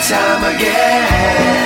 time again.